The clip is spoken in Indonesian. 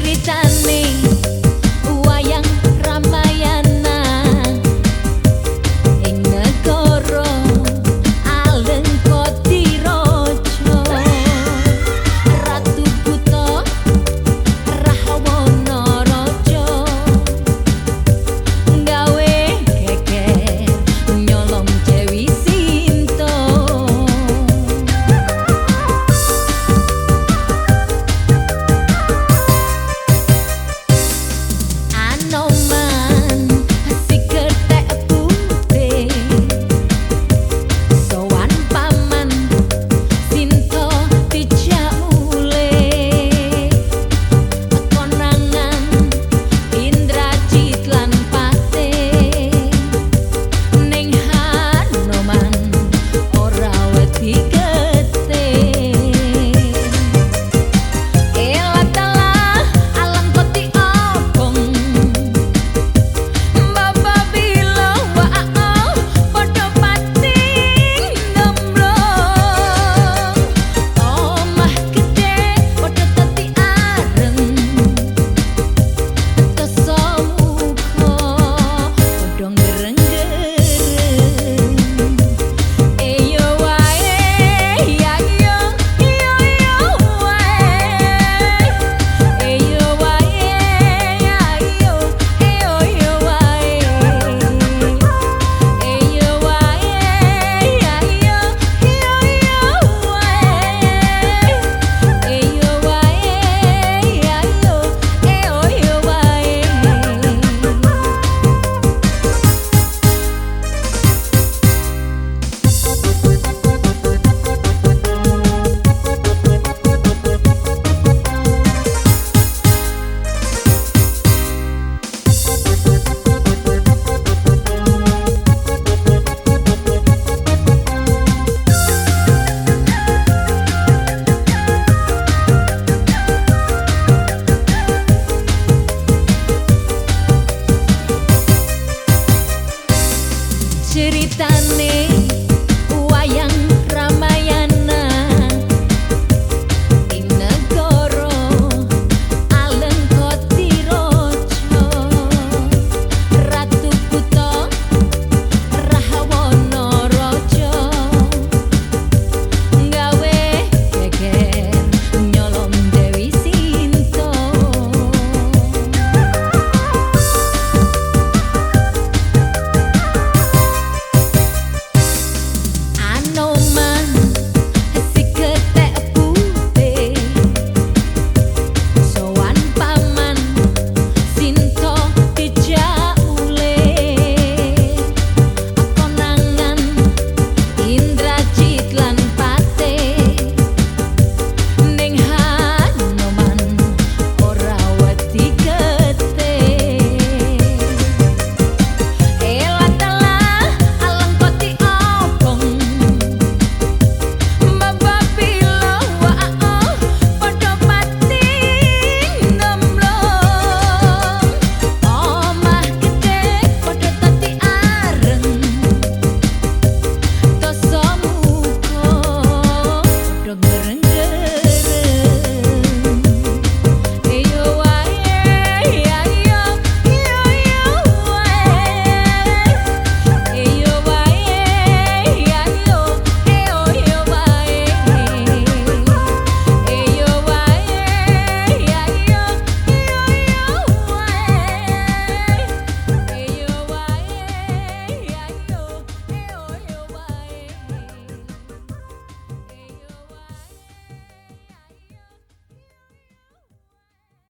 ceritane